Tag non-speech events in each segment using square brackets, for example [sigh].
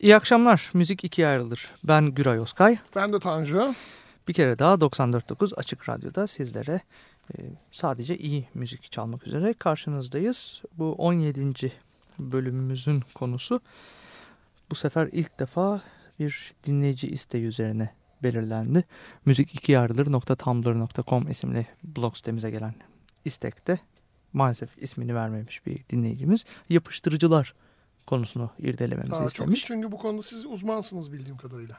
İyi akşamlar. Müzik ikiye ayrılır. Ben Güray Özkay. Ben de Tanju. Bir kere daha 94.9 Açık Radyo'da sizlere e, sadece iyi müzik çalmak üzere karşınızdayız. Bu 17. bölümümüzün konusu bu sefer ilk defa bir dinleyici isteği üzerine belirlendi. Müzik ikiye ayrılır.tumblr.com isimli blog sitemize gelen istekte maalesef ismini vermemiş bir dinleyicimiz yapıştırıcılar konusunu irdelememizi Aa, istemiş. Çok, çünkü bu konuda siz uzmansınız bildiğim kadarıyla.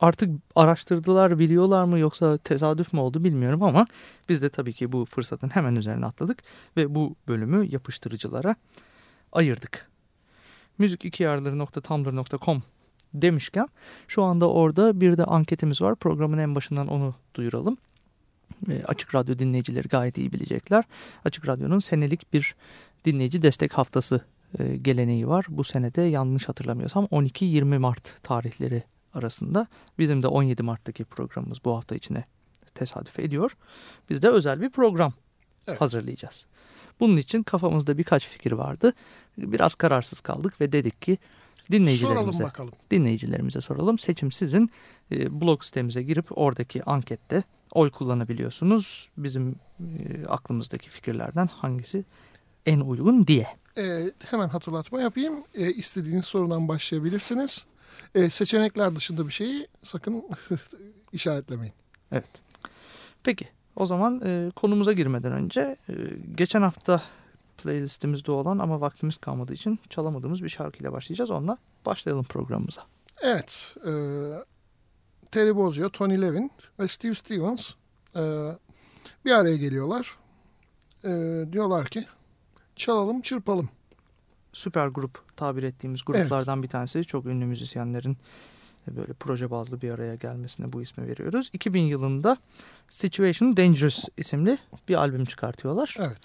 Artık araştırdılar, biliyorlar mı yoksa tesadüf mü oldu bilmiyorum ama biz de tabii ki bu fırsatın hemen üzerine atladık ve bu bölümü yapıştırıcılara ayırdık. Müzik ikiyarları.tumblr.com demişken şu anda orada bir de anketimiz var. Programın en başından onu duyuralım. Açık Radyo dinleyicileri gayet iyi bilecekler. Açık Radyo'nun senelik bir dinleyici destek haftası e, geleneği var. Bu senede yanlış hatırlamıyorsam 12-20 Mart tarihleri arasında. Bizim de 17 Mart'taki programımız bu hafta içine tesadüf ediyor. Biz de özel bir program evet. hazırlayacağız. Bunun için kafamızda birkaç fikir vardı. Biraz kararsız kaldık ve dedik ki dinleyicilerimize soralım bakalım. dinleyicilerimize soralım. Seçim sizin. E, blog sitemize girip oradaki ankette oy kullanabiliyorsunuz. Bizim e, aklımızdaki fikirlerden hangisi en uygun diye. E, hemen hatırlatma yapayım. E, istediğiniz sorudan başlayabilirsiniz. E, seçenekler dışında bir şeyi sakın [laughs] işaretlemeyin. Evet. Peki o zaman e, konumuza girmeden önce e, geçen hafta playlistimizde olan ama vaktimiz kalmadığı için çalamadığımız bir şarkıyla başlayacağız. Onunla başlayalım programımıza. Evet. E, Terry Bozzio, Tony Levin ve Steve Stevens e, bir araya geliyorlar. E, diyorlar ki çalalım çırpalım. Süper grup tabir ettiğimiz gruplardan evet. bir tanesi. Çok ünlü müzisyenlerin e, böyle proje bazlı bir araya gelmesine bu ismi veriyoruz. 2000 yılında Situation Dangerous isimli bir albüm çıkartıyorlar. Evet.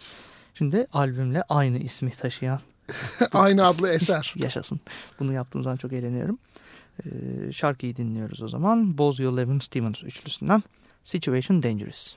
Şimdi albümle aynı ismi taşıyan. [laughs] aynı adlı eser. [laughs] Yaşasın. Bunu yaptığım zaman çok eğleniyorum. Ee, şarkıyı dinliyoruz o zaman. Bozio Levin Stevens üçlüsünden Situation Dangerous.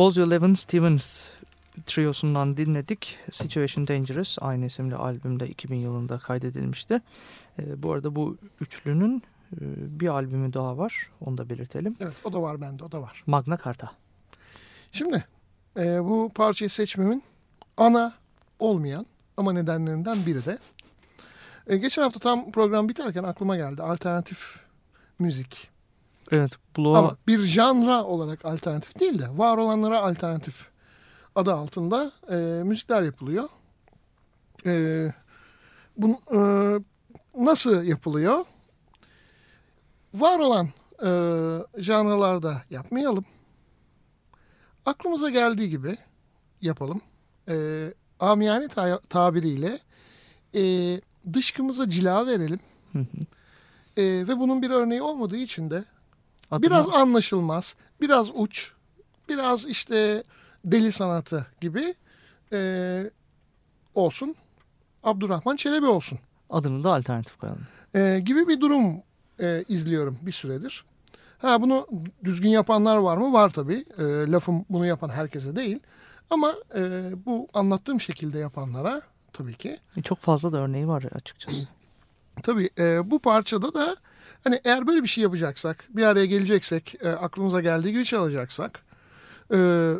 Bozo Levin Stevens triosundan dinledik. Situation Dangerous aynı isimli albümde 2000 yılında kaydedilmişti. E, bu arada bu üçlünün e, bir albümü daha var. Onu da belirtelim. Evet o da var bende o da var. Magna Carta. Şimdi e, bu parçayı seçmemin ana olmayan ama nedenlerinden biri de e, geçen hafta tam program biterken aklıma geldi alternatif müzik. Evet. Bloğa... Ama bir janra olarak alternatif değil de var olanlara alternatif adı altında e, müzikler yapılıyor. E, bu, e, nasıl yapılıyor? Var olan e, janralarda yapmayalım. Aklımıza geldiği gibi yapalım. E, amiyane ta tabiriyle e, dışkımıza cila verelim. E, ve bunun bir örneği olmadığı için de Adıma... biraz anlaşılmaz, biraz uç, biraz işte deli sanatı gibi e, olsun. Abdurrahman Çelebi olsun. Adını da alternatif koyalım. E, gibi bir durum e, izliyorum bir süredir. Ha bunu düzgün yapanlar var mı? Var tabii. E, lafım bunu yapan herkese değil. Ama e, bu anlattığım şekilde yapanlara tabii ki. E, çok fazla da örneği var açıkçası. Tabii e, bu parçada da hani eğer böyle bir şey yapacaksak, bir araya geleceksek, e, aklımıza geldiği gibi çalacaksak, e,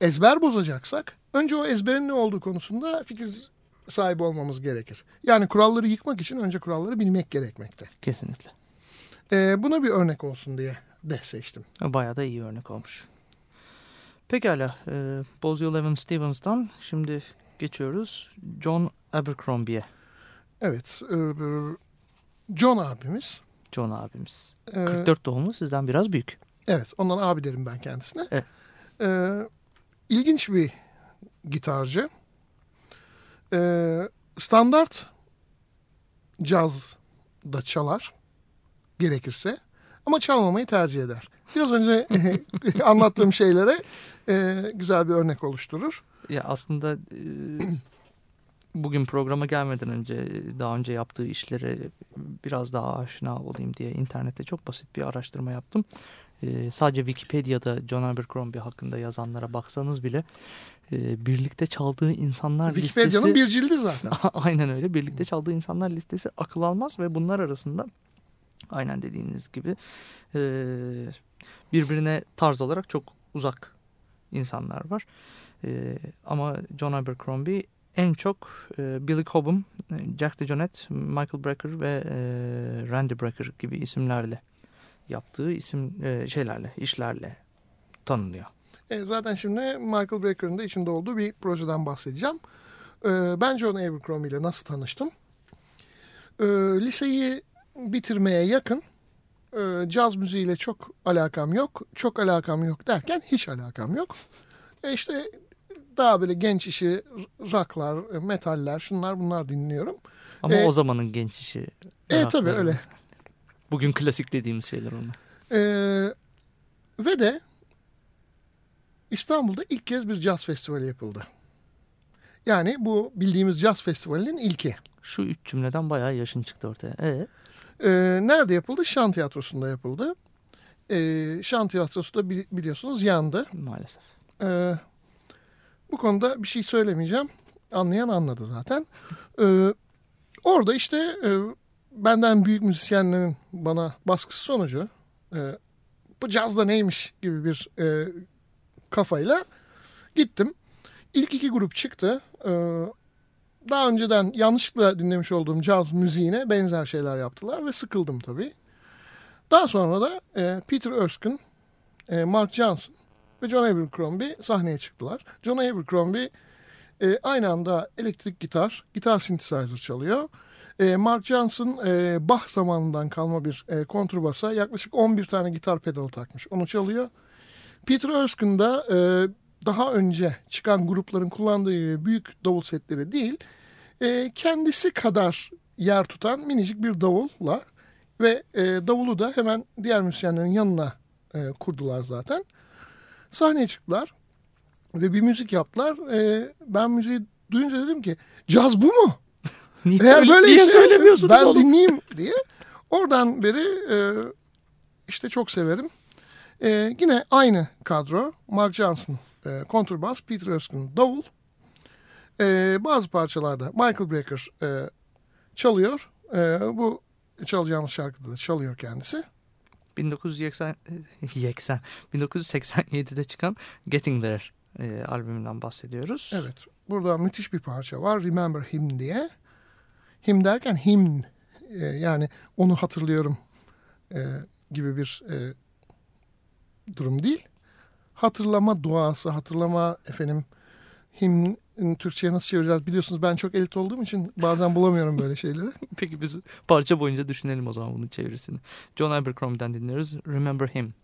ezber bozacaksak önce o ezberin ne olduğu konusunda fikir sahibi olmamız gerekir. Yani kuralları yıkmak için önce kuralları bilmek gerekmekte. Kesinlikle. Ee, buna bir örnek olsun diye de seçtim. Bayağı da iyi örnek olmuş. Pekala. E, Bozio Levin Stevens'tan şimdi geçiyoruz John Abercrombie'ye. Evet. E, John abimiz. John abimiz. E, 44 doğumlu sizden biraz büyük. Evet. Ondan abi derim ben kendisine. Evet. E, ilginç bir gitarcı. E, standart caz da çalar gerekirse ama çalmamayı tercih eder. Biraz önce [laughs] anlattığım şeylere e, güzel bir örnek oluşturur. Ya aslında e, bugün programa gelmeden önce daha önce yaptığı işlere biraz daha aşina olayım diye internette çok basit bir araştırma yaptım. E, sadece Wikipedia'da John Abercrombie hakkında yazanlara baksanız bile e, birlikte çaldığı insanlar Wikipedia'nın listesi... Wikipedia'nın bir cildi zaten. [laughs] aynen öyle. Birlikte çaldığı insanlar listesi akıl almaz ve bunlar arasında aynen dediğiniz gibi e, birbirine tarz olarak çok uzak insanlar var. E, ama John Abercrombie en çok e, Billy Cobham, Jack DeJohnette, Michael Brecker ve e, Randy Brecker gibi isimlerle yaptığı isim e, şeylerle, işlerle tanınıyor. E, zaten şimdi Michael Brecker'ın da içinde olduğu bir projeden bahsedeceğim. E, ben John Abercrombie ile nasıl tanıştım? E, liseyi bitirmeye yakın e, caz müziğiyle çok alakam yok. Çok alakam yok derken hiç alakam yok. E işte daha böyle genç işi rocklar, metaller, şunlar bunlar dinliyorum. Ama ee, o zamanın genç işi. Evet tabii öyle. Bugün klasik dediğimiz şeyler onlar. Ee, ve de İstanbul'da ilk kez bir caz festivali yapıldı. Yani bu bildiğimiz caz festivalinin ilki. Şu üç cümleden bayağı yaşın çıktı ortaya. Evet. Ee, nerede yapıldı? Şan Tiyatrosu'nda yapıldı. Ee, Şan Tiyatrosu da biliyorsunuz yandı. Maalesef. Ee, bu konuda bir şey söylemeyeceğim. Anlayan anladı zaten. Ee, orada işte e, benden büyük müzisyenlerin bana baskısı sonucu e, bu cazda neymiş gibi bir e, kafayla gittim. İlk iki grup çıktı. E, daha önceden yanlışlıkla dinlemiş olduğum caz müziğine benzer şeyler yaptılar ve sıkıldım tabii. Daha sonra da e, Peter Erskine, e, Mark Johnson ve John Abercrombie sahneye çıktılar. John Abercrombie e, aynı anda elektrik gitar, gitar synthesizer çalıyor. E, Mark Johnson e, Bach zamanından kalma bir e, kontrbasa yaklaşık 11 tane gitar pedalı takmış. Onu çalıyor. Peter Erskine da e, daha önce çıkan grupların kullandığı büyük davul setleri değil, e, kendisi kadar yer tutan minicik bir davulla ve e, davulu da hemen diğer müzisyenlerin yanına e, kurdular zaten. Sahneye çıktılar ve bir müzik yaptılar. E, ben müziği duyunca dedim ki caz bu mu? [laughs] niye, Eğer söyle, böyle niye söylemiyorsunuz ben oğlum? dinleyeyim [laughs] diye. Oradan beri e, işte çok severim. E, yine aynı kadro. Mark Johnson e, kontrbas, Peter Erskine davul. E, bazı parçalarda Michael Brecker e, çalıyor. E, bu çalacağımız şarkıda da çalıyor kendisi. 1980, 1987'de çıkan Getting There e, albümünden bahsediyoruz. Evet. Burada müthiş bir parça var. Remember Him diye. Him derken him e, yani onu hatırlıyorum e, gibi bir e, durum değil. Hatırlama duası, hatırlama efendim him Türkçe'ye nasıl çevireceğiz biliyorsunuz ben çok elit olduğum için bazen bulamıyorum böyle şeyleri. [laughs] Peki biz parça boyunca düşünelim o zaman bunun çevirisini. John Abercrombie'den dinliyoruz. Remember Him.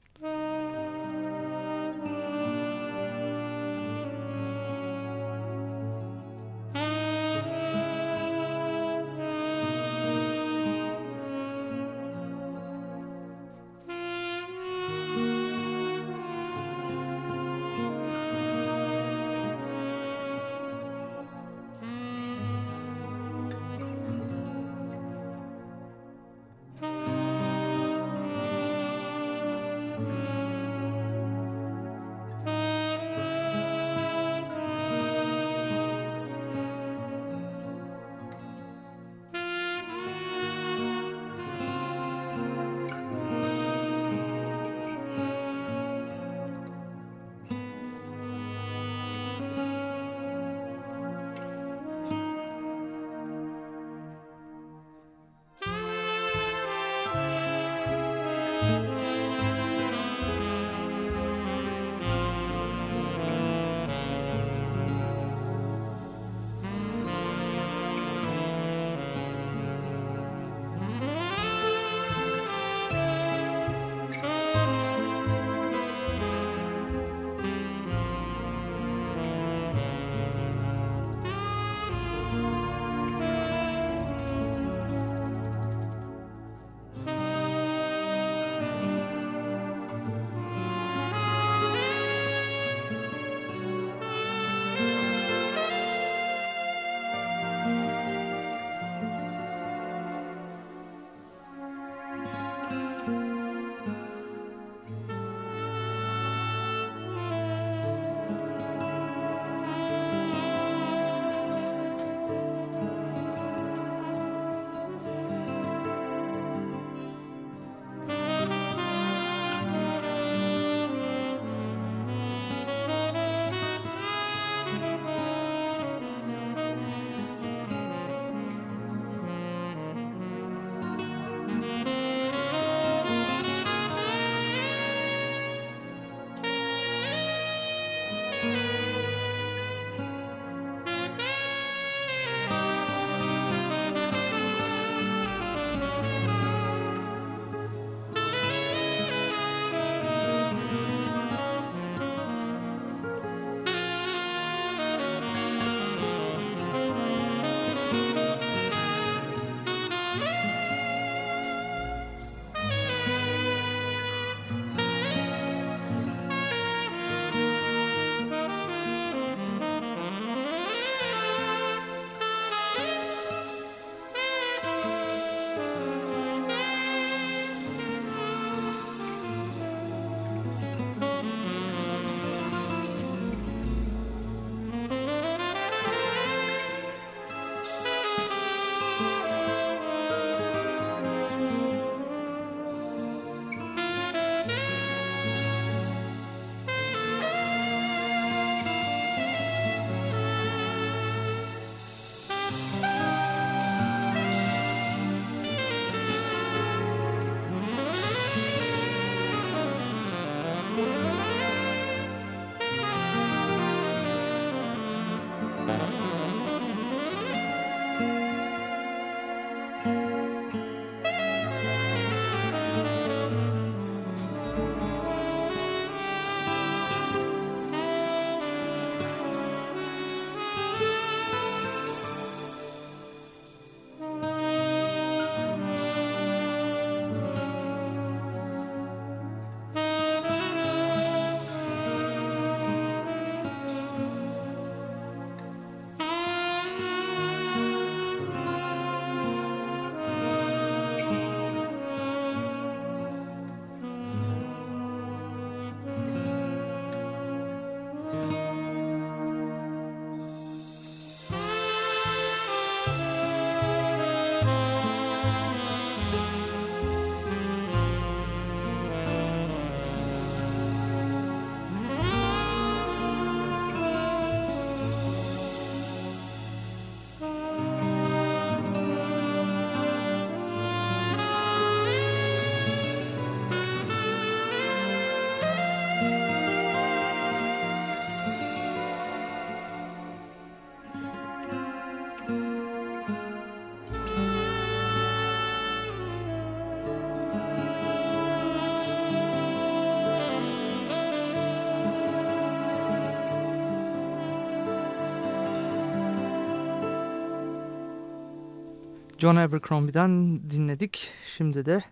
John Abercrombie'den dinledik. Şimdi de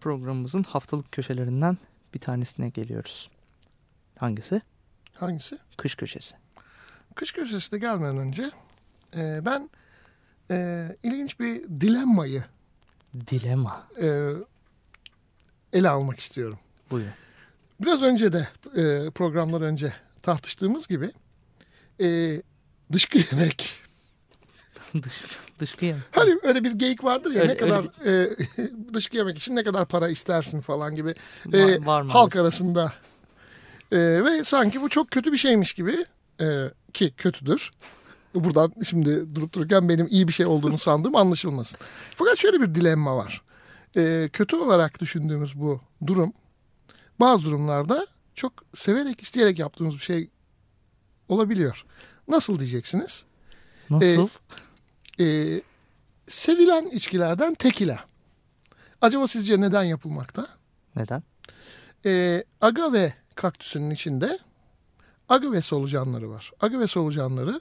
programımızın haftalık köşelerinden bir tanesine geliyoruz. Hangisi? Hangisi? Kış köşesi. Kış köşesine gelmeden önce e, ben e, ilginç bir dilemmayı Dilema. e, ele almak istiyorum. Buyur. Biraz önce de e, programlar önce tartıştığımız gibi e, dışkı yemek. [laughs] Dış, dışkı yem. Hani öyle bir geyik vardır ya Öyle- ne kadar e, [laughs] dışkı yemek için ne kadar para istersin falan gibi e, Var, var halk arasında. E, ve sanki bu çok kötü bir şeymiş gibi e, ki kötüdür. Buradan şimdi durup dururken benim iyi bir şey olduğunu [laughs] sandığım anlaşılmasın. Fakat şöyle bir dilemma var. E, kötü olarak düşündüğümüz bu durum bazı durumlarda çok severek isteyerek yaptığımız bir şey olabiliyor. Nasıl diyeceksiniz? Nasıl? E, sevilen içkilerden tekila. Acaba sizce neden yapılmakta? Neden? E, agave kaktüsünün içinde agave solucanları var. Agave solucanları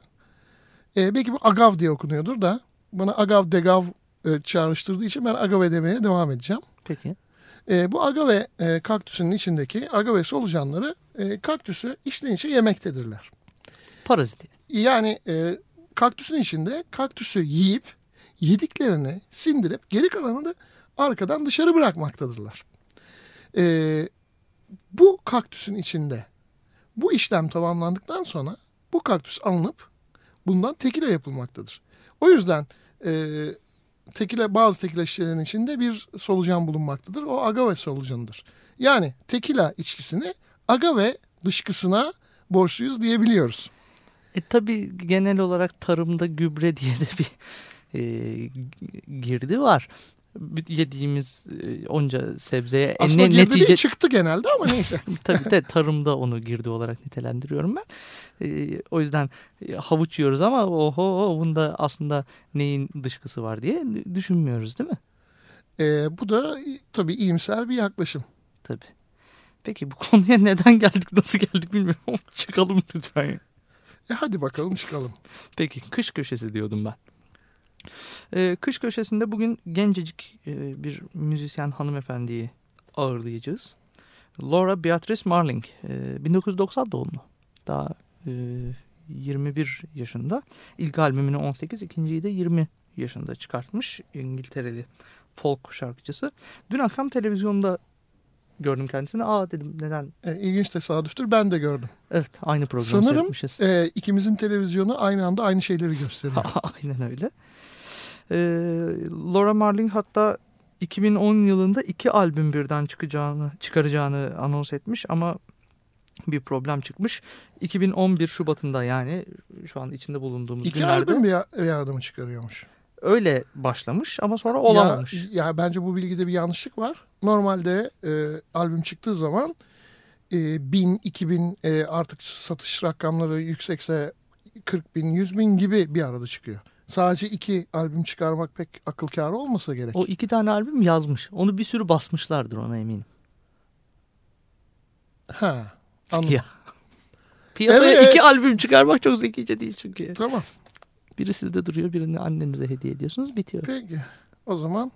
e, belki bu agav diye okunuyordur da bana agav degav e, çağrıştırdığı için ben agave demeye devam edeceğim. Peki. E, bu agave e, kaktüsünün içindeki agave solucanları e, kaktüsü içten içe yemektedirler. Parazit. Yani e, kaktüsün içinde kaktüsü yiyip yediklerini sindirip geri kalanını da arkadan dışarı bırakmaktadırlar. E, bu kaktüsün içinde bu işlem tamamlandıktan sonra bu kaktüs alınıp bundan tekile yapılmaktadır. O yüzden e, tekile bazı tekila şişelerinin içinde bir solucan bulunmaktadır. O agave solucanıdır. Yani tekila içkisini agave dışkısına borçluyuz diyebiliyoruz. E tabi genel olarak tarımda gübre [laughs] diye de bir e, girdi var. Yediğimiz e, onca sebzeye Aslında ne, girdi netice değil çıktı genelde ama neyse. [laughs] tabii de tarımda onu girdi olarak nitelendiriyorum ben. E, o yüzden e, havuç yiyoruz ama oho bunda aslında neyin dışkısı var diye düşünmüyoruz değil mi? E, bu da tabii iyimser bir yaklaşım. Tabii. Peki bu konuya [laughs] neden geldik nasıl geldik bilmiyorum ama çıkalım lütfen. E, hadi bakalım çıkalım. Peki kış köşesi diyordum ben. Ee, kış köşesinde bugün gencecik e, bir müzisyen hanımefendiyi ağırlayacağız. Laura Beatrice Marling. E, 1990 doğumlu. Daha e, 21 yaşında. İlk albümünü 18, ikinciyi de 20 yaşında çıkartmış. İngiltereli folk şarkıcısı. Dün akşam televizyonda gördüm kendisini. Aa dedim neden? E, ilginç tesadüftür ben de gördüm. Evet aynı programı Sanırım seyretmişiz. e, ikimizin televizyonu aynı anda aynı şeyleri gösteriyor. [laughs] Aynen öyle. Ee, Laura Marling hatta 2010 yılında iki albüm birden çıkacağını, çıkaracağını anons etmiş ama bir problem çıkmış. 2011 Şubat'ında yani şu an içinde bulunduğumuz İki günlerde albüm bir ya- yardımı çıkarıyormuş. öyle başlamış ama sonra olamamış. Ya, ya bence bu bilgide bir yanlışlık var. Normalde e, albüm çıktığı zaman e, 1000, 2000 e, artık satış rakamları yüksekse 40 bin, 100 bin gibi bir arada çıkıyor. Sadece iki albüm çıkarmak pek akıl kârı olmasa gerek. O iki tane albüm yazmış. Onu bir sürü basmışlardır ona eminim. Ha, anladım. Ya. Piyasaya Evet. iki albüm çıkarmak çok zekice değil çünkü. Tamam. Biri sizde duruyor birini annenize hediye ediyorsunuz bitiyor. Peki. O zaman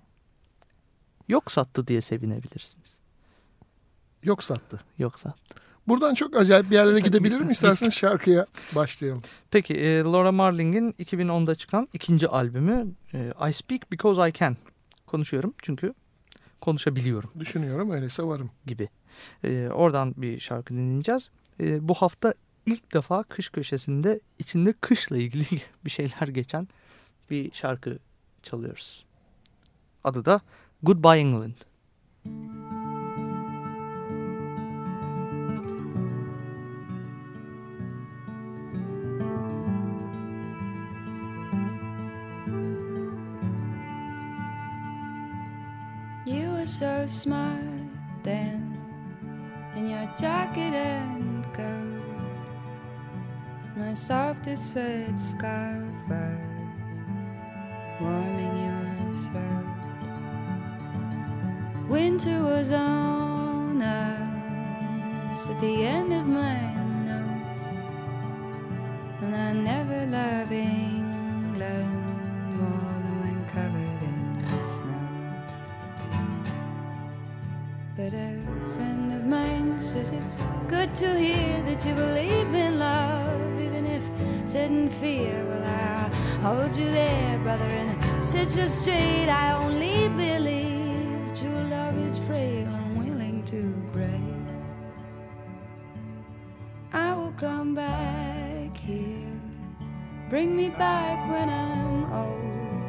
Yok sattı diye sevinebilirsiniz. yok sattı. Yok sattı. Buradan çok acayip bir yerlere [laughs] gidebilirim. İsterseniz şarkıya başlayalım. Peki e, Laura Marling'in 2010'da çıkan ikinci albümü e, I Speak Because I Can. Konuşuyorum çünkü konuşabiliyorum Düşünüyorum öyleyse varım. gibi. E, oradan bir şarkı dinleyeceğiz. E, bu hafta ilk defa kış köşesinde içinde kışla ilgili [laughs] bir şeyler geçen bir şarkı çalıyoruz. Adı da Goodbye England. You were so smart then in your jacket and coat. My softest red scarf was warming into a zone us at the end of my nose, and I never love England more than when covered in snow. But a friend of mine says it's good to hear that you believe in love, even if said in fear. Well, I'll uh, hold you there, brother, and sit you straight. I only believe. Bring me back when I'm old.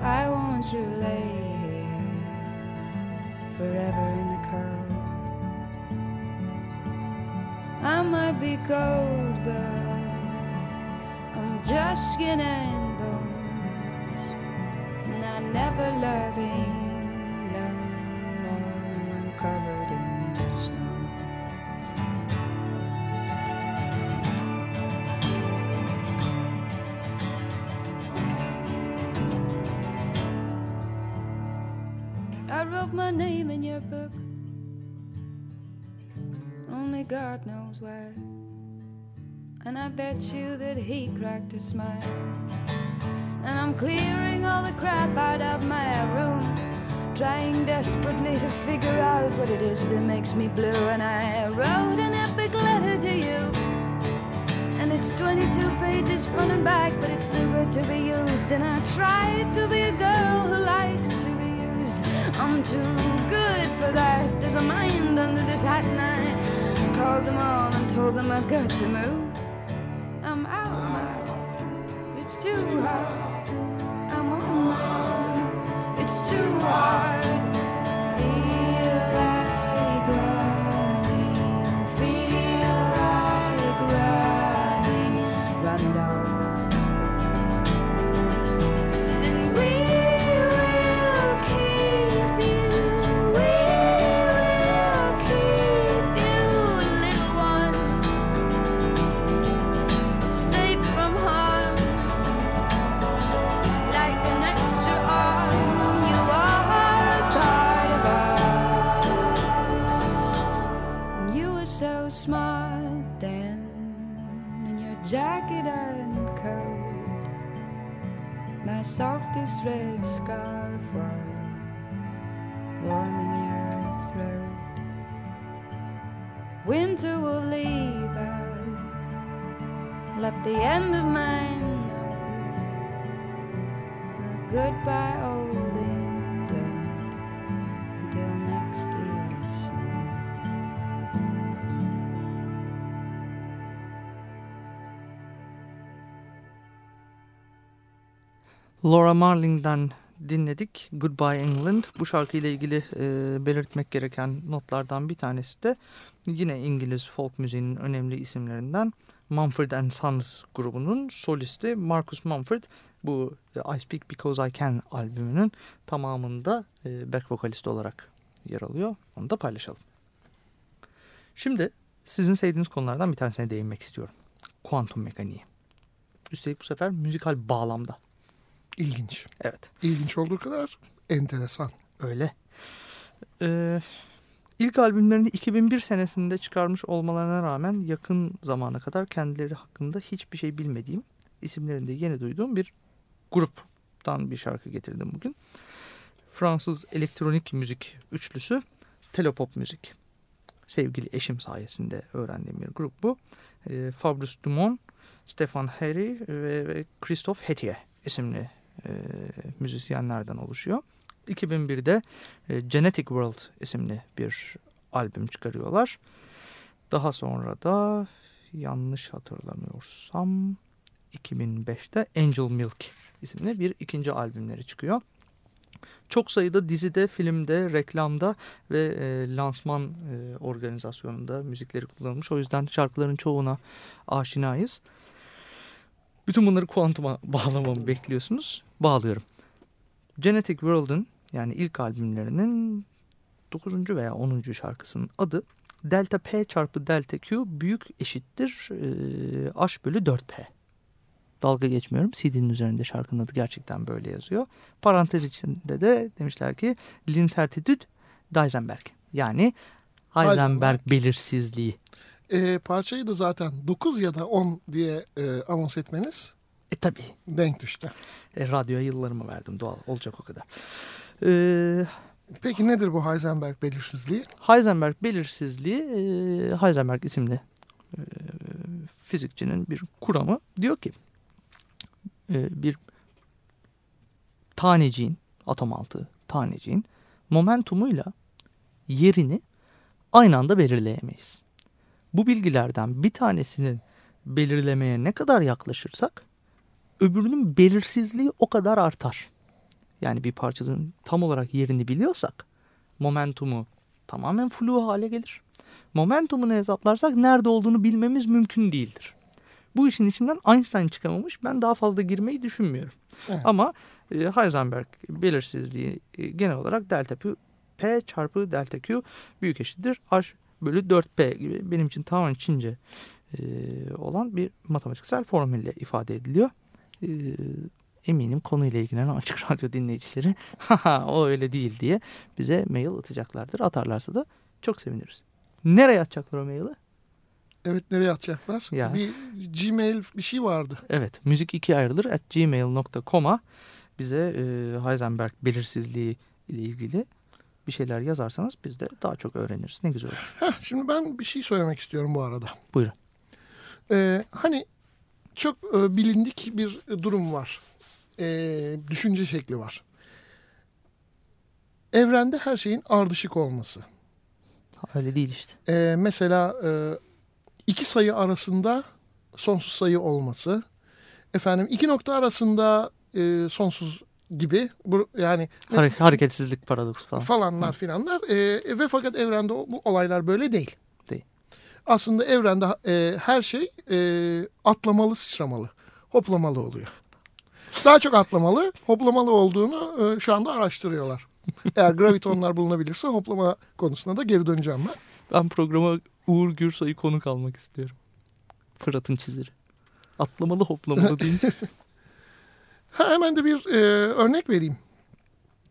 I want you lay here forever in the cold. I might be cold, but I'm just skin and bones. And I never love England more than when my name in your book. Only God knows why. And I bet you that he cracked a smile. And I'm clearing all the crap out of my room. Trying desperately to figure out what it is that makes me blue. And I wrote an epic letter to you. And it's 22 pages front and back, but it's too good to be used. And I tried to be a girl who likes. I'm too good for that. There's a mind under this hat, and I called them all and told them I've got to move. Your throat. Winter will leave us, left the end of my nose. A goodbye, old England, until next year's snow. Laura Marling'den dinledik Goodbye England. Bu şarkıyla ilgili e, belirtmek gereken notlardan bir tanesi de yine İngiliz folk müziğinin önemli isimlerinden Mumford and Sons grubunun solisti Marcus Mumford. Bu e, I Speak Because I Can albümünün tamamında e, back vokalist olarak yer alıyor. Onu da paylaşalım. Şimdi sizin sevdiğiniz konulardan bir tanesine değinmek istiyorum. Kuantum mekaniği. Üstelik bu sefer müzikal bağlamda. İlginç. Evet. İlginç olduğu kadar enteresan. Öyle. Ee, ilk albümlerini 2001 senesinde çıkarmış olmalarına rağmen yakın zamana kadar kendileri hakkında hiçbir şey bilmediğim, isimlerini de yeni duyduğum bir gruptan bir şarkı getirdim bugün. Fransız elektronik müzik üçlüsü Telopop Müzik. Sevgili eşim sayesinde öğrendiğim bir grup bu. Ee, Fabrice Dumont, Stefan Harry ve, ve Christophe Hetier isimli e, müzisyenlerden oluşuyor. 2001'de e, Genetic World isimli bir albüm çıkarıyorlar. Daha sonra da yanlış hatırlamıyorsam 2005'te Angel Milk isimli bir ikinci albümleri çıkıyor. Çok sayıda dizide, filmde, reklamda ve e, lansman e, organizasyonunda müzikleri kullanılmış. O yüzden şarkıların çoğuna aşinayız. Bütün bunları kuantuma [laughs] bağlamamı bekliyorsunuz. Bağlıyorum. Genetic World'un yani ilk albümlerinin 9. veya 10. şarkısının adı Delta P çarpı Delta Q büyük eşittir e, H bölü 4P. Dalga geçmiyorum. CD'nin üzerinde şarkının adı gerçekten böyle yazıyor. Parantez içinde de demişler ki L'incertitude d'Eisenberg. Yani Heisenberg, Heisenberg. belirsizliği. E, parçayı da zaten 9 ya da 10 diye e, anons etmeniz E tabi denk düştü. E, radyoya yıllarımı verdim doğal olacak o kadar. E, Peki nedir bu Heisenberg belirsizliği? Heisenberg belirsizliği e, Heisenberg isimli e, fizikçinin bir kuramı diyor ki e, bir taneciğin atom altı taneciğin momentumuyla yerini aynı anda belirleyemeyiz. Bu bilgilerden bir tanesini belirlemeye ne kadar yaklaşırsak öbürünün belirsizliği o kadar artar. Yani bir parçanın tam olarak yerini biliyorsak momentumu tamamen flu hale gelir. Momentumunu hesaplarsak nerede olduğunu bilmemiz mümkün değildir. Bu işin içinden Einstein çıkamamış. Ben daha fazla girmeyi düşünmüyorum. Evet. Ama e, Heisenberg belirsizliği e, genel olarak delta P, P çarpı delta Q büyük eşittir H bölü 4P gibi benim için tamamen Çince e, olan bir matematiksel formülle ifade ediliyor. E, eminim konuyla ilgilenen açık [laughs] radyo dinleyicileri haha [laughs] o öyle değil diye bize mail atacaklardır. Atarlarsa da çok seviniriz. Nereye atacaklar o maili? Evet nereye atacaklar? Ya. Bir Gmail bir şey vardı. Evet müzik ikiye ayrılır at gmail.com'a bize e, Heisenberg belirsizliği ile ilgili bir şeyler yazarsanız biz de daha çok öğreniriz. Ne güzel olur. Heh, şimdi ben bir şey söylemek istiyorum bu arada. Buyurun. Ee, hani çok e, bilindik bir durum var. Ee, düşünce şekli var. Evrende her şeyin ardışık olması. Öyle değil işte. Ee, mesela e, iki sayı arasında sonsuz sayı olması. Efendim iki nokta arasında e, sonsuz gibi. Bu, yani Hare- hareketsizlik paradoksu falan. falanlar filanlar e, ve fakat evrende bu olaylar böyle değil. Değil. Aslında evrende e, her şey e, atlamalı sıçramalı hoplamalı oluyor. [laughs] Daha çok atlamalı hoplamalı olduğunu e, şu anda araştırıyorlar. Eğer gravitonlar bulunabilirse hoplama konusuna da geri döneceğim ben. Ben programa Uğur Gürsay'ı konuk almak istiyorum. Fırat'ın çiziri. Atlamalı hoplamalı [laughs] deyince. Ha, hemen de bir e, örnek vereyim.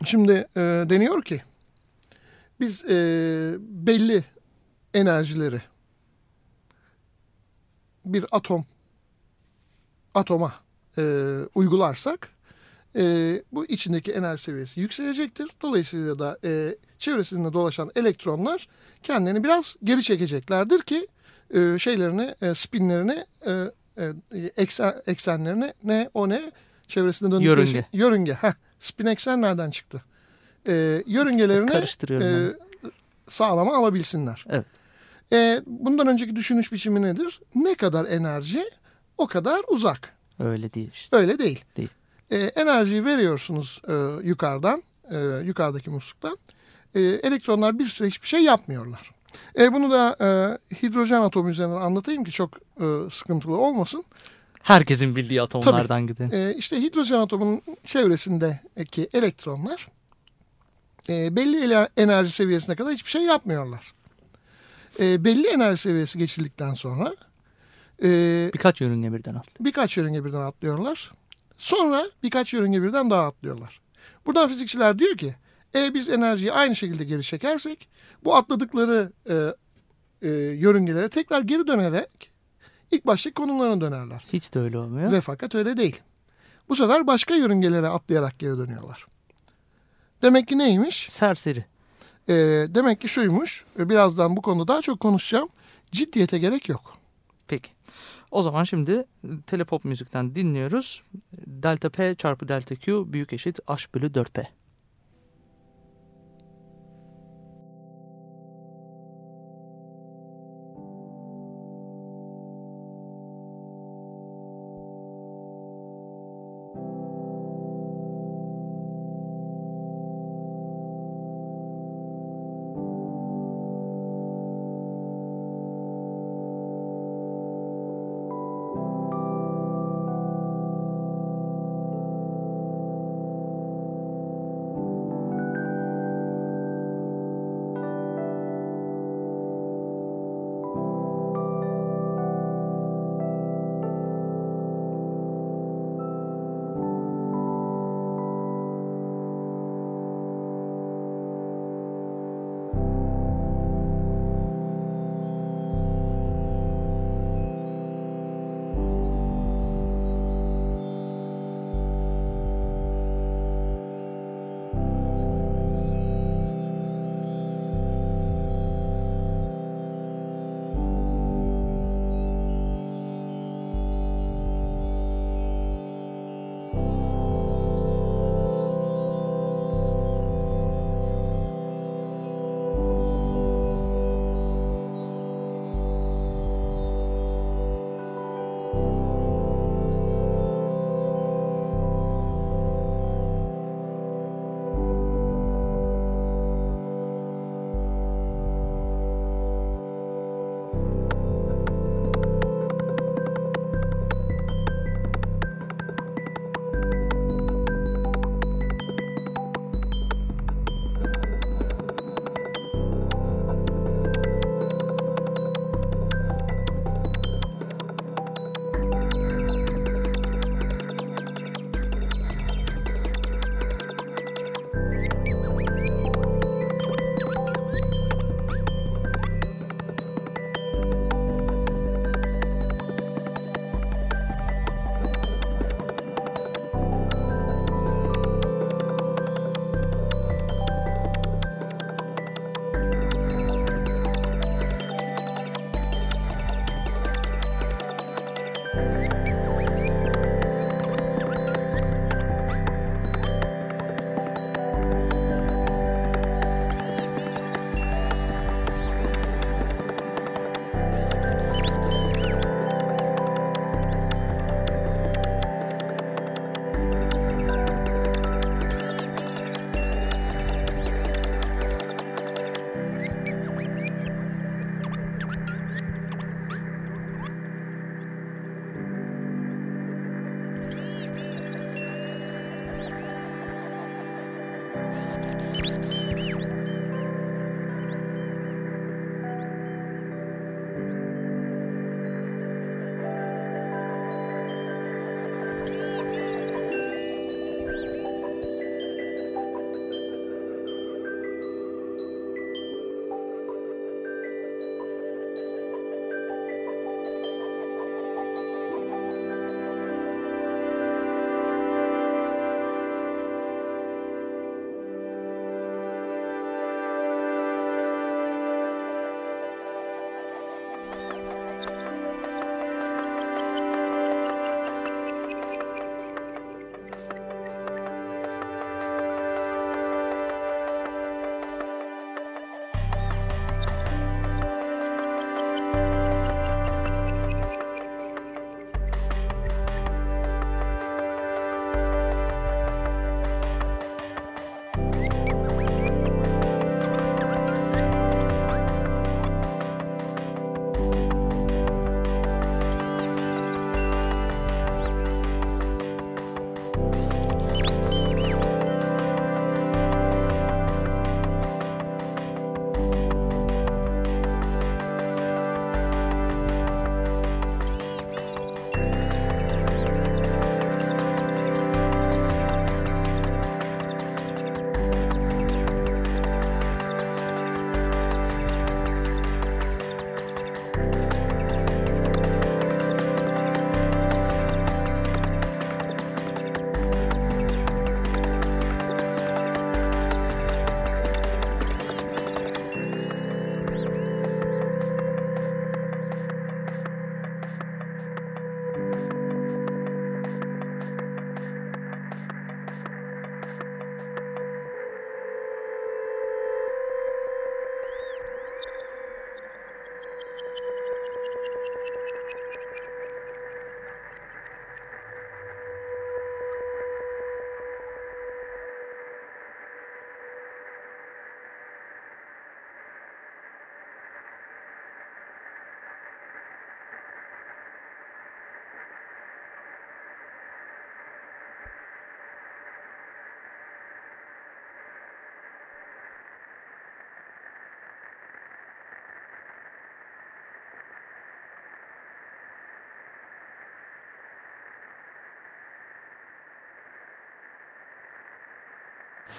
Şimdi e, deniyor ki biz e, belli enerjileri bir atom atoma e, uygularsak e, bu içindeki enerji seviyesi yükselecektir. Dolayısıyla da e, çevresinde dolaşan elektronlar kendini biraz geri çekeceklerdir ki e, şeylerini, e, spinlerini, e, e, eksen, eksenlerini ne o ne çevresinde döndükleri Yörünge. şey- yörünge. Heh, spin eksen nereden çıktı? E, yörüngelerini Karıştırıyorum e, sağlama alabilsinler. Evet. E, bundan önceki düşünüş biçimi nedir? Ne kadar enerji o kadar uzak. Öyle değil işte. Öyle değil. Değil. E, enerjiyi veriyorsunuz e, yukarıdan, e, yukarıdaki musluktan. E, elektronlar bir süre hiçbir şey yapmıyorlar. E, bunu da e, hidrojen atomu üzerinden anlatayım ki çok e, sıkıntılı olmasın. Herkesin bildiği atomlardan gidelim. E, işte hidrojen atomunun çevresindeki elektronlar e, belli enerji seviyesine kadar hiçbir şey yapmıyorlar. E, belli enerji seviyesi geçildikten sonra e, Birkaç yörünge birden atlı. birkaç yörünge birden atlıyorlar. Sonra birkaç yörünge birden daha atlıyorlar. Buradan fizikçiler diyor ki e, biz enerjiyi aynı şekilde geri çekersek bu atladıkları e, e, yörüngelere tekrar geri dönerek ilk baştaki konumlarına dönerler. Hiç de öyle olmuyor. Ve fakat öyle değil. Bu sefer başka yörüngelere atlayarak geri dönüyorlar. Demek ki neymiş? Serseri. E, demek ki şuymuş. Birazdan bu konuda daha çok konuşacağım. Ciddiyete gerek yok. Peki. O zaman şimdi telepop müzikten dinliyoruz. Delta P çarpı delta Q büyük eşit H bölü 4P.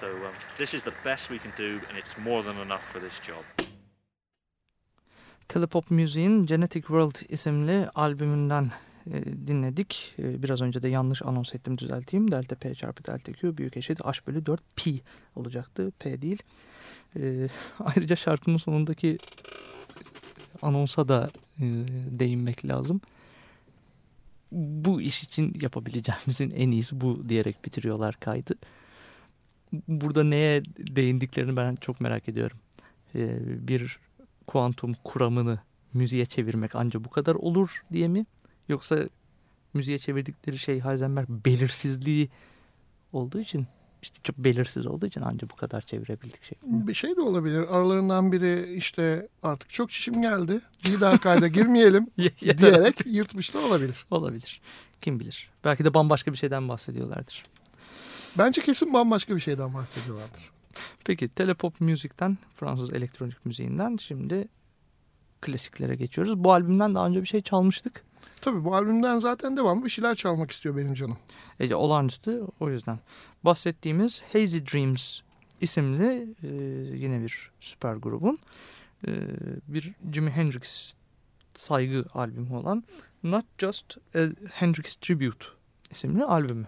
So um, this is the best we can do, and it's more than enough for this job. Telepop Müziğin Genetic World isimli albümünden e, dinledik. E, biraz önce de yanlış anons ettim düzelteyim. Delta P çarpı delta Q büyük eşit H bölü 4 pi olacaktı. P değil. E, ayrıca şarkının sonundaki anonsa da e, değinmek lazım. Bu iş için yapabileceğimizin en iyisi bu diyerek bitiriyorlar kaydı. Burada neye değindiklerini ben çok merak ediyorum. E, bir kuantum kuramını müziğe çevirmek ancak bu kadar olur diye mi? Yoksa müziğe çevirdikleri şey Heisenberg belirsizliği olduğu için işte çok belirsiz olduğu için ancak bu kadar çevirebildik şey. Bir şey de olabilir. Aralarından biri işte artık çok çişim geldi. Bir daha kayda girmeyelim [laughs] diyerek yırtmış da olabilir. Olabilir. Kim bilir. Belki de bambaşka bir şeyden bahsediyorlardır. Bence kesin bambaşka bir şeyden bahsediyorlardır. Peki telepop müzikten Fransız elektronik müziğinden şimdi klasiklere geçiyoruz. Bu albümden daha önce bir şey çalmıştık. Tabii bu albümden zaten devam bir şeyler çalmak istiyor benim canım. E, olağanüstü o yüzden. Bahsettiğimiz Hazy Dreams isimli e, yine bir süper grubun e, bir Jimi Hendrix saygı albümü olan Not Just a Hendrix Tribute isimli albümü.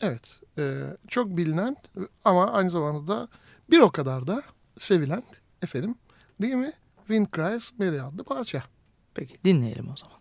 Evet. E, çok bilinen ama aynı zamanda da bir o kadar da sevilen efendim değil mi? Wind Cries Mary adlı parça. Peki dinleyelim o zaman.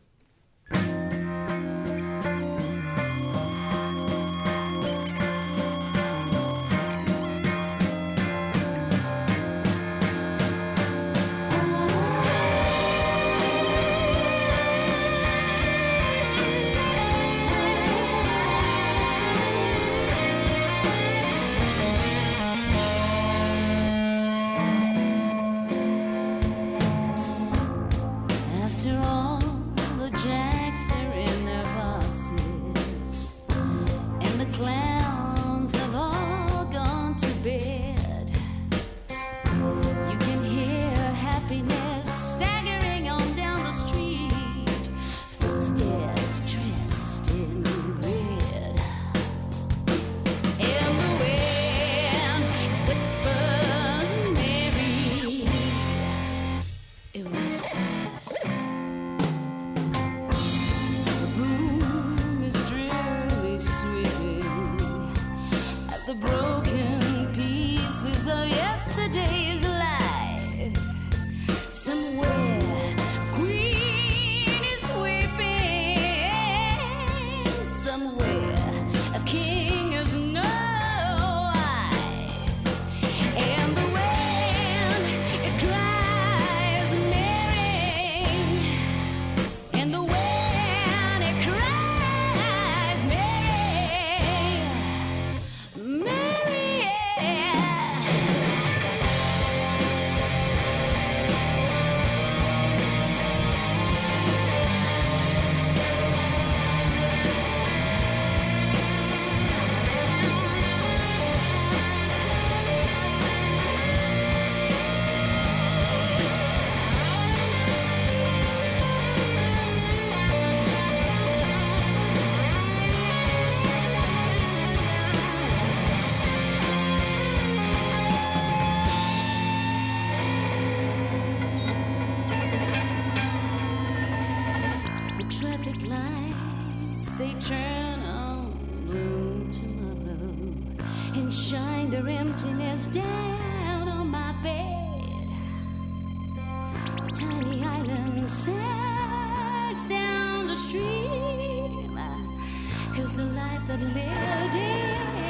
Cause the life that lived is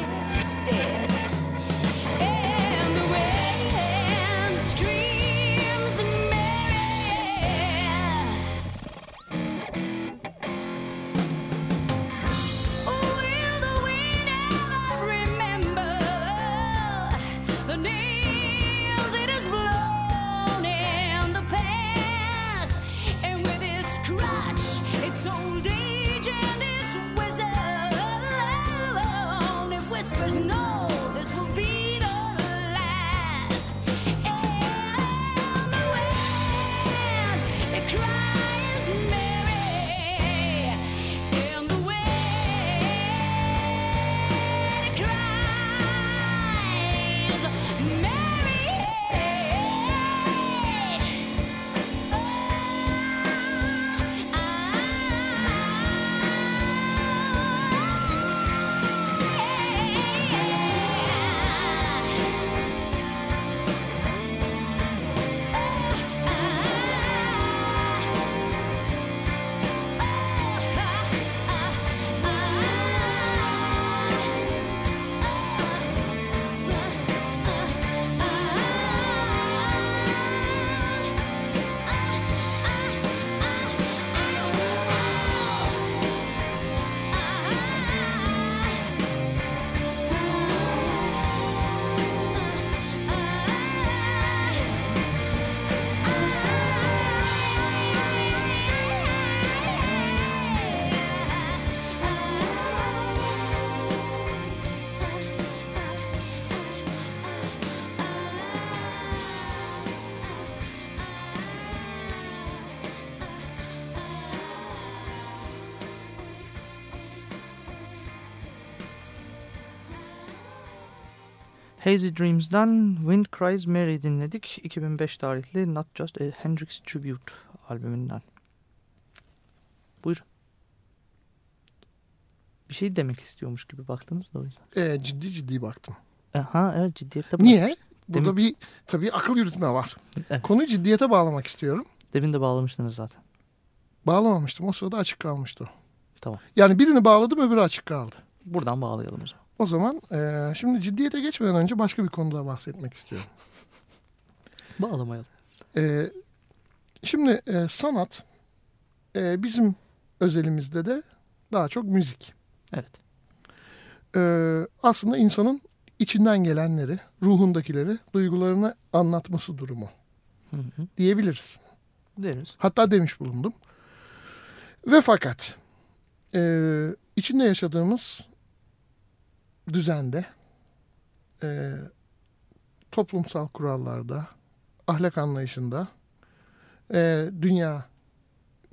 Hazy Dreams'dan Wind Cries Mary dinledik. 2005 tarihli Not Just a Hendrix Tribute albümünden. Buyurun. Bir şey demek istiyormuş gibi baktınız da o yüzden. Ee, ciddi ciddi baktım. Aha evet ciddiyette Niye? bırakmıştım. Burada Demin- bir tabii akıl yürütme var. Evet. Konuyu ciddiyete bağlamak istiyorum. Demin de bağlamıştınız zaten. Bağlamamıştım. O sırada açık kalmıştı o. Tamam. Yani birini bağladım öbürü açık kaldı. Buradan bağlayalım o zaman. O zaman eee, şimdi ciddiyete geçmeden önce başka bir konuda bahsetmek istiyorum. [laughs] Bağlamayalım. Eee, şimdi eee, sanat eee, bizim özelimizde de daha çok müzik. Evet. Eee, aslında insanın içinden gelenleri, ruhundakileri, duygularını anlatması durumu Hı hı. diyebiliriz. Deriz. Hatta demiş bulundum. Ve fakat eee, içinde yaşadığımız düzende, eee, toplumsal kurallarda, ahlak anlayışında, eee, dünya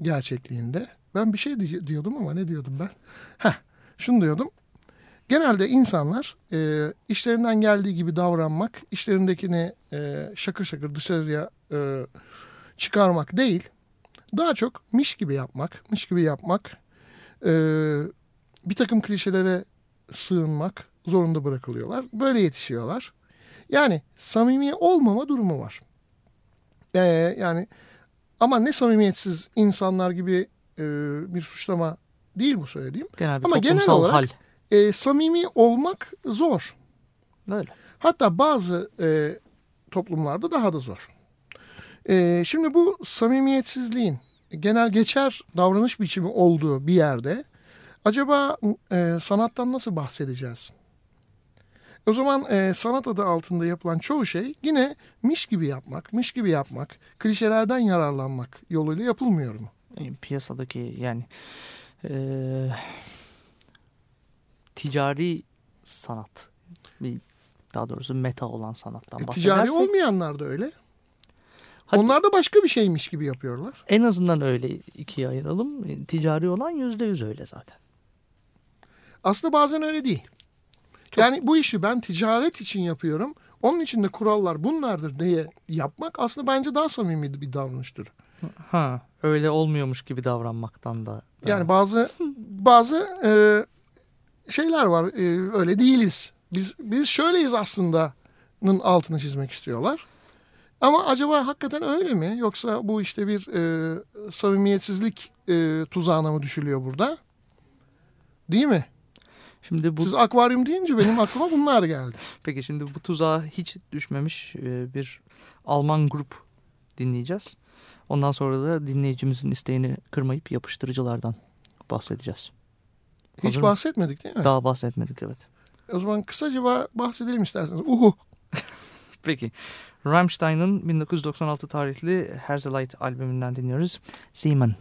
gerçekliğinde ben bir şey diyordum ama ne diyordum ben? Heh, şunu diyordum. Genelde insanlar eee, işlerinden geldiği gibi davranmak, işlerindekini eee, şakır şakır dışarıya eee, çıkarmak değil, daha çok miş gibi yapmak, mış gibi yapmak, eee, bir takım klişelere sığınmak zorunda bırakılıyorlar. Böyle yetişiyorlar. Yani samimi olmama durumu var. Ee, yani ama ne samimiyetsiz insanlar gibi e, bir suçlama değil bu söylediğim. Genel bir Ama genel olarak- hal. E, samimi olmak zor. Öyle. Hatta bazı e, toplumlarda daha da zor. E, şimdi bu samimiyetsizliğin genel geçer davranış biçimi olduğu bir yerde acaba e, sanattan nasıl bahsedeceğiz? O zaman e, sanat adı altında yapılan çoğu şey yine miş gibi yapmak, miş gibi yapmak, klişelerden yararlanmak yoluyla yapılmıyor mu? E, piyasadaki yani eee, ticari sanat bir daha doğrusu meta olan sanattan E, ticari bahsedersek olmayanlar da öyle. Hadi- Onlar da başka bir şeymiş gibi yapıyorlar. en azından öyle ikiye ayıralım. E, Ticari olan yüzde yüz öyle zaten. Aslında bazen öyle değil. Yani bu işi ben ticaret için yapıyorum. Onun için de kurallar bunlardır diye yapmak aslında bence daha samimi bir davranıştır. Ha öyle olmuyormuş gibi davranmaktan da. da- Yani bazı bazı e, şeyler var. E, öyle değiliz. Biz biz şöyleyiz aslında'nın altını çizmek istiyorlar. Ama acaba hakikaten öyle mi? Yoksa bu işte bir e, samimiyetsizlik e, tuzağına mı düşülüyor burada? Değil mi? Şimdi bu Siz akvaryum deyince benim aklıma bunlar geldi. [laughs] peki şimdi bu tuzağa hiç düşmemiş e, bir Alman grup dinleyeceğiz. Ondan sonra da dinleyicimizin isteğini kırmayıp yapıştırıcılardan bahsedeceğiz. Hiç Hazır mı? bahsetmedik değil mi? Daha bahsetmedik evet. O zaman kısaca ba- bahsedelim isterseniz. Uhu. [laughs] Peki. Rammstein'ın 1996 tarihli Herzlite albümünden dinliyoruz. Seaman.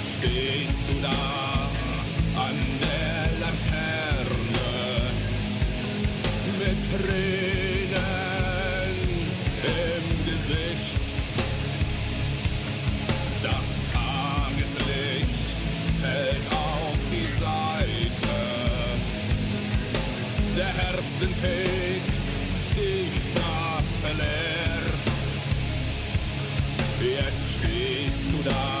Stehst du da an der Laterne mit Tränen im Gesicht. Das Tageslicht fällt auf die Seite. Der Herbstwind fegt die Straße leer. Jetzt stehst du da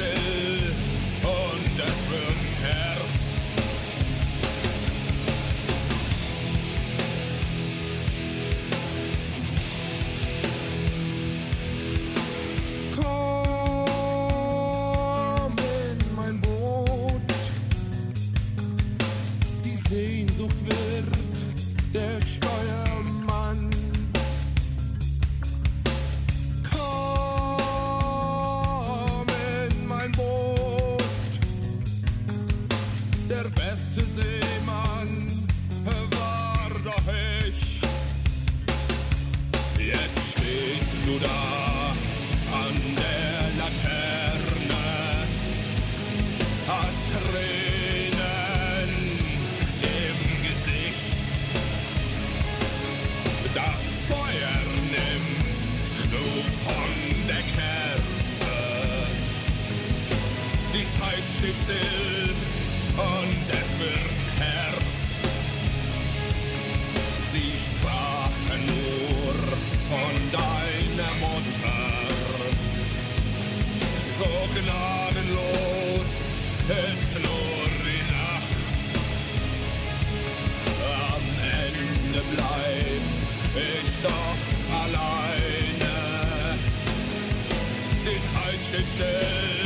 Stay. Still und es wird Herbst. Sie sprachen nur von deiner Mutter. So gnadenlos ist nur die Nacht. Am Ende bleib ich doch alleine. Die Zeit steht still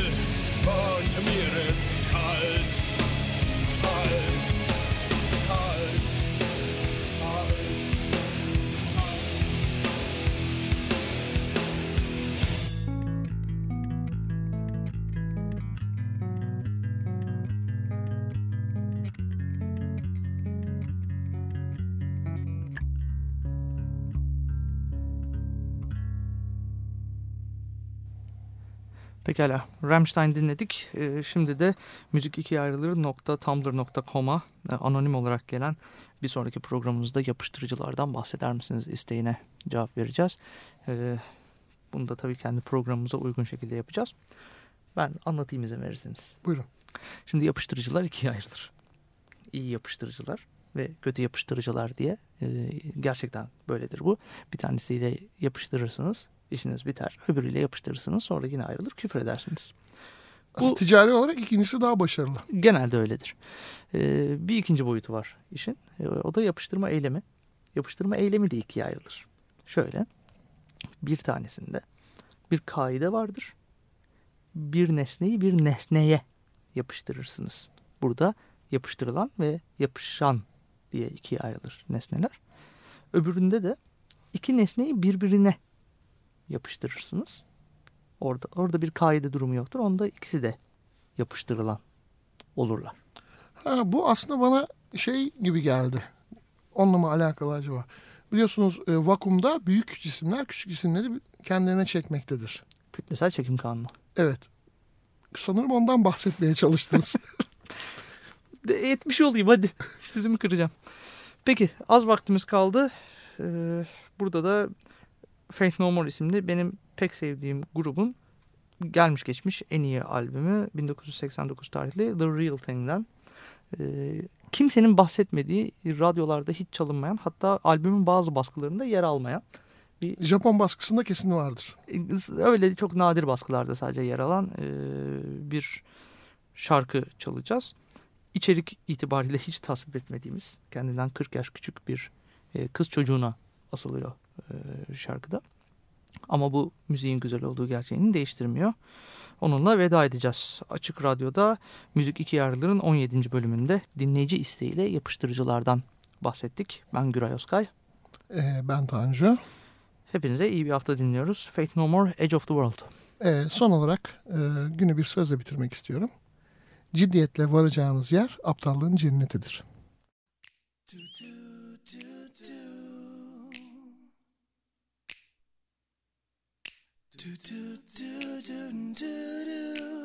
Pekala. Rammstein dinledik. Ee, şimdi de müzik ikiye ayrılır .tumblr.com'a e, anonim olarak gelen bir sonraki programımızda yapıştırıcılardan bahseder misiniz isteğine cevap vereceğiz. Ee, bunu da tabii kendi programımıza uygun şekilde yapacağız. Ben anlatayım izin verirseniz. Buyurun. Şimdi yapıştırıcılar ikiye ayrılır. İyi yapıştırıcılar ve kötü yapıştırıcılar diye. Ee, gerçekten böyledir bu. Bir tanesiyle yapıştırırsınız, işiniz biter. Öbürüyle yapıştırırsınız, sonra yine ayrılır, küfür edersiniz. Bu- Ticari olarak ikincisi daha başarılı. Genelde öyledir. Ee, bir ikinci boyutu var işin. Ee, o da yapıştırma eylemi. Yapıştırma eylemi de ikiye ayrılır. Şöyle. Bir tanesinde bir kaide vardır. Bir nesneyi bir nesneye yapıştırırsınız. Burada yapıştırılan ve yapışan diye ikiye ayrılır nesneler. Öbüründe de iki nesneyi birbirine yapıştırırsınız. Orada orada bir kaide durumu yoktur. Onda ikisi de yapıştırılan olurlar. Ha, bu aslında bana şey gibi geldi. Onunla mı alakalı acaba? Biliyorsunuz e, vakumda büyük cisimler küçük cisimleri kendilerine çekmektedir. Kütlesel çekim kanunu. Evet. Sanırım ondan bahsetmeye çalıştınız. [laughs] [laughs] De, etmiş olayım hadi. Sizi mi kıracağım? Peki az vaktimiz kaldı. Ee, burada da Faith No More isimli benim pek sevdiğim grubun gelmiş geçmiş en iyi albümü 1989 tarihli The Real Thing'den. Ee, kimsenin bahsetmediği radyolarda hiç çalınmayan hatta albümün bazı baskılarında yer almayan Japon baskısında kesin vardır. öyle çok nadir baskılarda sadece yer alan e, bir şarkı çalacağız. İçerik itibariyle hiç tasvip etmediğimiz kendinden 40 yaş küçük bir e, kız çocuğuna asılıyor e, şarkıda. Ama bu müziğin güzel olduğu gerçeğini değiştirmiyor. Onunla veda edeceğiz. Açık Radyo'da Müzik İki Yarlıların 17. bölümünde dinleyici isteğiyle yapıştırıcılardan bahsettik. Ben Güray Özkay. E, ben Tanju. Hepinize iyi bir hafta dinliyoruz. Faith No More, Edge of the World. E, son olarak e, günü bir sözle bitirmek istiyorum. Ciddiyetle varacağınız yer aptallığın cennetidir. Do do do do do do